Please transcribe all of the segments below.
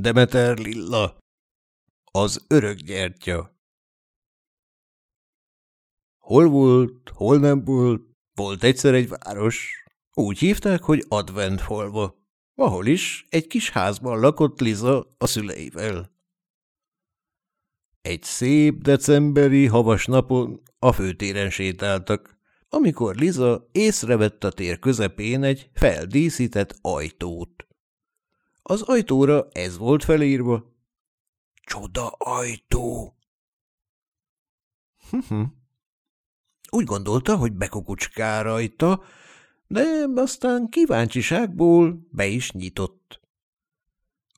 Demeter Lilla. Az örök gyertya. Hol volt, hol nem volt, volt egyszer egy város. Úgy hívták, hogy Adventfalva, ahol is egy kis házban lakott Liza a szüleivel. Egy szép decemberi havas napon a főtéren sétáltak, amikor Liza észrevett a tér közepén egy feldíszített ajtót. Az ajtóra ez volt felírva. Csoda ajtó! Úgy gondolta, hogy bekukucskál rajta, de aztán kíváncsiságból be is nyitott.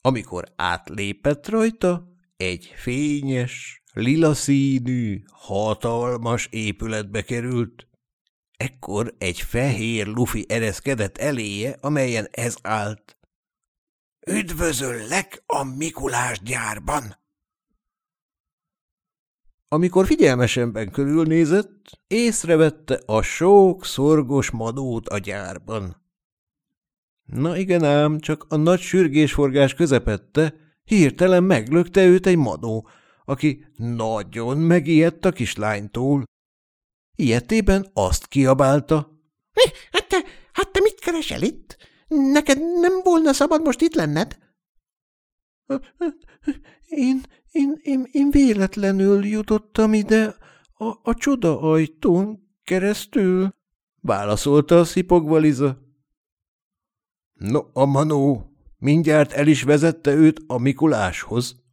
Amikor átlépett rajta, egy fényes, lila színű, hatalmas épületbe került. Ekkor egy fehér lufi ereszkedett eléje, amelyen ez állt. Üdvözöllek a Mikulás gyárban! Amikor figyelmesenben körülnézett, észrevette a sok szorgos madót a gyárban. Na igen ám, csak a nagy sürgésforgás közepette hirtelen meglökte őt egy madó, aki nagyon megijedt a kislánytól. Ilyetében azt kiabálta. – Hát te, hát te mit keresel itt? Neked nem volna szabad most itt lenned? Én, én, én, én véletlenül jutottam ide a, a csoda ajtón keresztül, válaszolta a szipogva Liza. No, a manó mindjárt el is vezette őt a Mikuláshoz.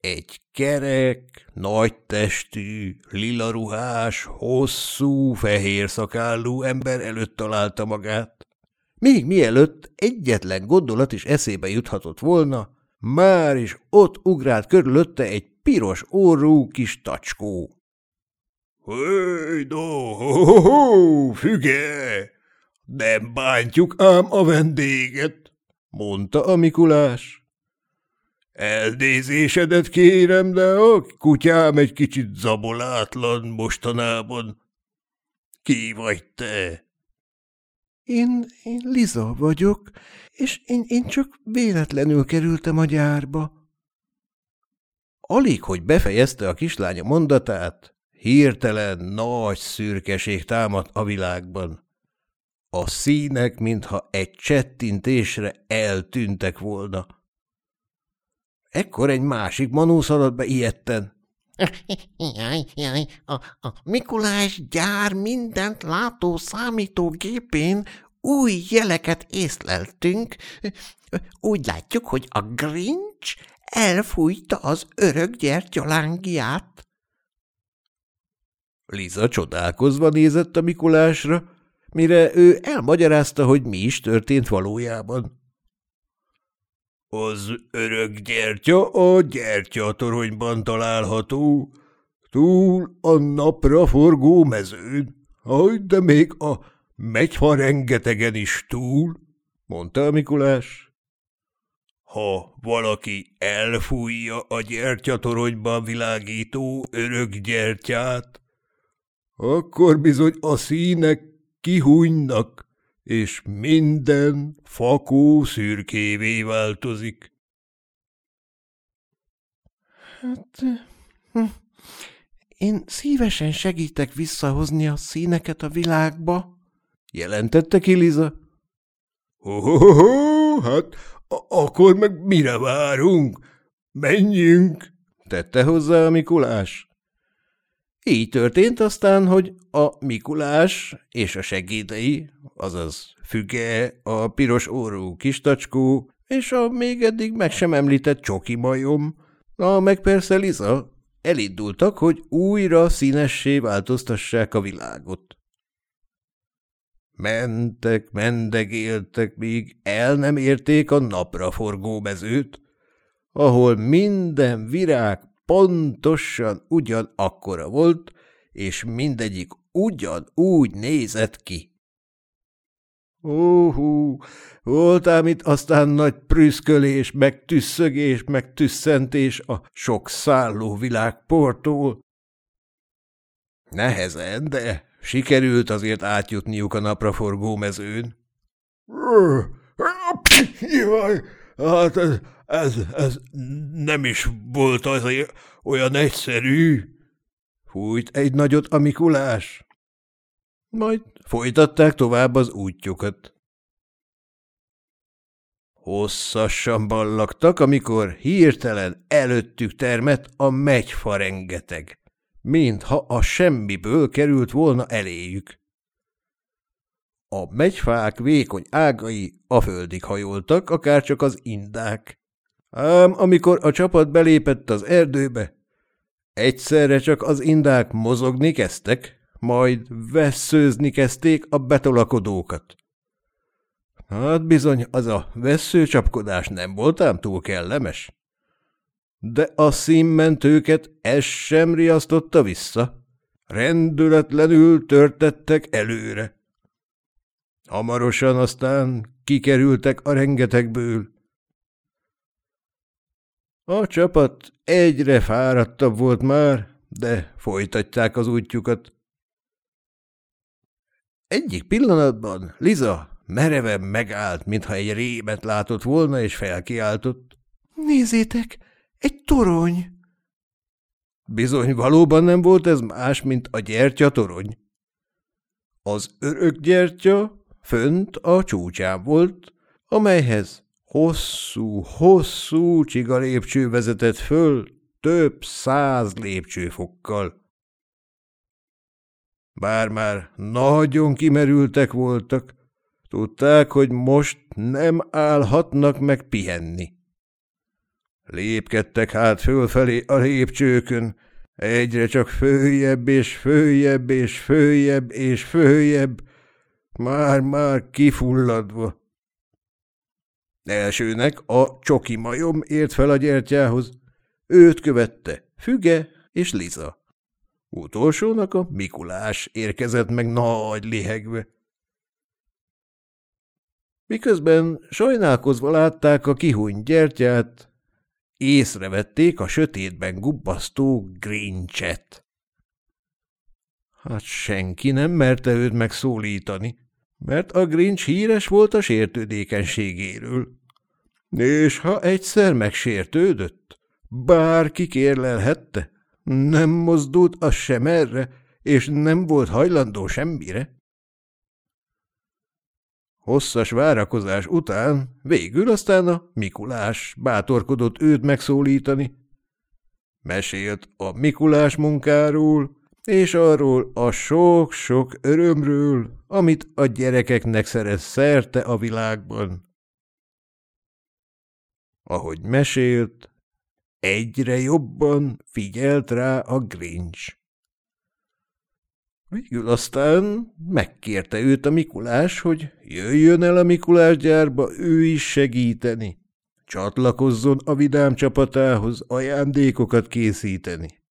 Egy kerek, nagy testű, lila ruhás, hosszú, fehér szakállú ember előtt találta magát. Még mielőtt egyetlen gondolat is eszébe juthatott volna, már is ott ugrált körülötte egy piros orrú kis tacskó. – do, ho, ho, ho, füge! Nem bántjuk ám a vendéget, mondta a Mikulás. Eldézésedet kérem, de a kutyám egy kicsit zabolátlan mostanában. Ki vagy te? Én, én Liza vagyok, és én, én csak véletlenül kerültem a gyárba. Alig, hogy befejezte a kislánya mondatát, hirtelen nagy szürkeség támadt a világban. A színek, mintha egy csettintésre eltűntek volna. Ekkor egy másik manó szaladt be ilyetten. Jaj, jaj, a, a Mikulás gyár mindent látó számítógépén új jeleket észleltünk. Úgy látjuk, hogy a Grinch elfújta az örök gyertyalángját. Liza csodálkozva nézett a Mikulásra, mire ő elmagyarázta, hogy mi is történt valójában. Az örök gyertya a gyertyatoronyban található, túl a napra forgó mezőn, Aj, de még a megyha rengetegen is túl, mondta a Mikulás. Ha valaki elfújja a gyertyatoronyban világító örök gyertyát, akkor bizony a színek kihújnak, és minden fakó szürkévé változik. Hát, hm, én szívesen segítek visszahozni a színeket a világba, jelentette ki Liza. Ho-ho-ho, hát akkor meg mire várunk? Menjünk, tette hozzá a Mikulás. Így történt aztán, hogy a Mikulás és a segédei, azaz Füge, a piros orrú kistacskó és a még eddig meg sem említett csoki majom, a meg persze Liza, elindultak, hogy újra színessé változtassák a világot. Mentek, mendegéltek, míg el nem érték a napra forgó mezőt, ahol minden virág pontosan ugyanakkora volt, és mindegyik ugyanúgy nézett ki. Óhú, voltám itt aztán nagy prüszkölés, meg tüsszögés, meg tüsszentés a sok szálló világportól. Nehezen, de sikerült azért átjutniuk a napraforgó mezőn. Jaj, hát ez, ez nem is volt az olyan egyszerű. Fújt egy nagyot a Mikulás. Majd folytatták tovább az útjukat. Hosszasan ballagtak, amikor hirtelen előttük termett a megyfa rengeteg, mintha a semmiből került volna eléjük. A megyfák vékony ágai a földig hajoltak, akárcsak az indák. Ám amikor a csapat belépett az erdőbe, egyszerre csak az indák mozogni kezdtek, majd vesszőzni kezdték a betolakodókat. Hát bizony, az a veszőcsapkodás nem volt ám túl kellemes. De a színmentőket ez sem riasztotta vissza. Rendületlenül törtettek előre. Hamarosan aztán kikerültek a rengetegből. A csapat egyre fáradtabb volt már, de folytatják az útjukat. Egyik pillanatban Liza mereven megállt, mintha egy rémet látott volna, és felkiáltott. – Nézzétek, egy torony! Bizony, valóban nem volt ez más, mint a gyertya torony. Az örök gyertya fönt a csúcsán volt, amelyhez hosszú-hosszú csiga lépcső vezetett föl több száz lépcsőfokkal. Bár már nagyon kimerültek voltak, tudták, hogy most nem állhatnak meg pihenni. Lépkedtek hát fölfelé a lépcsőkön, egyre csak följebb és följebb és följebb és följebb, már-már kifulladva. Elsőnek a csoki majom ért fel a gyertyához, őt követte Füge és Liza. Utolsónak a Mikulás érkezett meg nagy lihegve. Miközben sajnálkozva látták a kihuny gyertyát, észrevették a sötétben gubbasztó Grincset. Hát senki nem merte őt megszólítani, mert a Grinch híres volt a sértődékenységéről. És ha egyszer megsértődött, bárki kérlelhette, nem mozdult az sem erre, és nem volt hajlandó semmire. Hosszas várakozás után végül aztán a Mikulás bátorkodott őt megszólítani. Mesélt a Mikulás munkáról, és arról a sok-sok örömről, amit a gyerekeknek szerez szerte a világban. Ahogy mesélt, egyre jobban figyelt rá a Grinch. Végül aztán megkérte őt a Mikulás, hogy jöjjön el a Mikulás gyárba ő is segíteni. Csatlakozzon a vidám csapatához ajándékokat készíteni.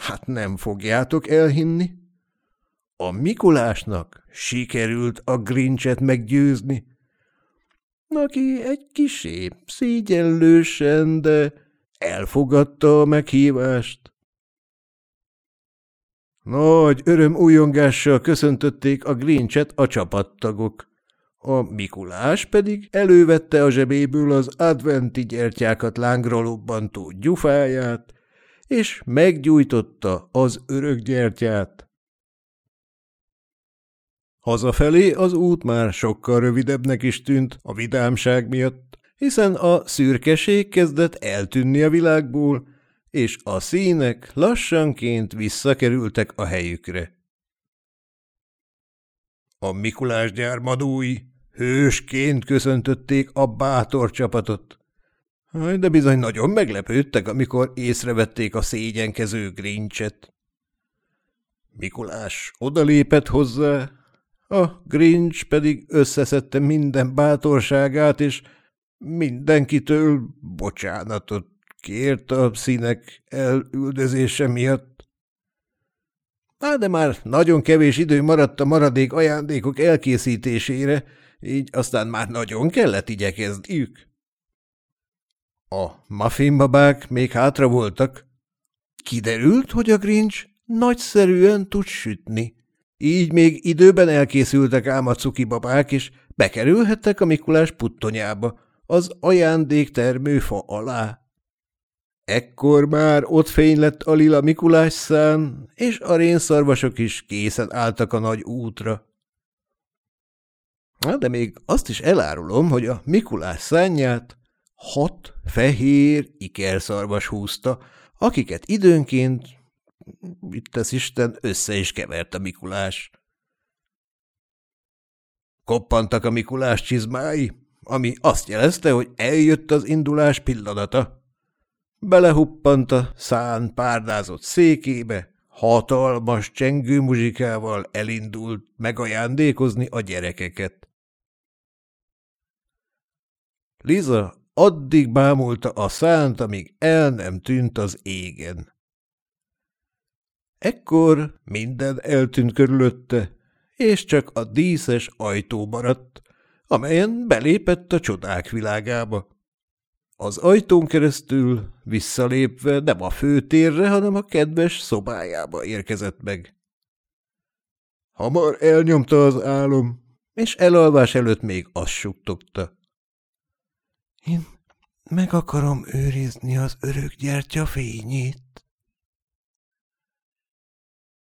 Hát nem fogjátok elhinni? A Mikulásnak sikerült a Grincset meggyőzni, aki egy kisé szégyellősen, de elfogadta a meghívást. Nagy öröm újongással köszöntötték a Grincset a csapattagok. A Mikulás pedig elővette a zsebéből az adventi gyertyákat lángra lobbantó gyufáját, és meggyújtotta az örök gyertyát. Hazafelé az út már sokkal rövidebbnek is tűnt a vidámság miatt, hiszen a szürkeség kezdett eltűnni a világból, és a színek lassanként visszakerültek a helyükre. A Mikulás gyármadói hősként köszöntötték a bátor csapatot. De bizony nagyon meglepődtek, amikor észrevették a szégyenkező grincset. Mikulás odalépett hozzá, a Grinch pedig összeszedte minden bátorságát, és mindenkitől bocsánatot kért a színek elüldözése miatt. Á, de már nagyon kevés idő maradt a maradék ajándékok elkészítésére, így aztán már nagyon kellett igyekezniük. A muffinbabák még hátra voltak. Kiderült, hogy a Grinch nagyszerűen tud sütni. Így még időben elkészültek ám a cuki babák, és bekerülhettek a Mikulás puttonyába, az ajándéktermő fa alá. Ekkor már ott fény lett a lila Mikulás szán, és a rénszarvasok is készen álltak a nagy útra. De még azt is elárulom, hogy a Mikulás szánját hat fehér ikerszarvas húzta, akiket időnként, mit tesz Isten, össze is kevert a Mikulás. Koppantak a Mikulás csizmái, ami azt jelezte, hogy eljött az indulás pillanata. Belehuppant a szán párdázott székébe, hatalmas csengő muzsikával elindult megajándékozni a gyerekeket. Liza addig bámulta a szánt, amíg el nem tűnt az égen. Ekkor minden eltűnt körülötte, és csak a díszes ajtó maradt, amelyen belépett a csodák világába. Az ajtón keresztül visszalépve nem a főtérre, hanem a kedves szobájába érkezett meg. Hamar elnyomta az álom, és elalvás előtt még azt suttogta. Én meg akarom őrizni az örök gyertya fényét.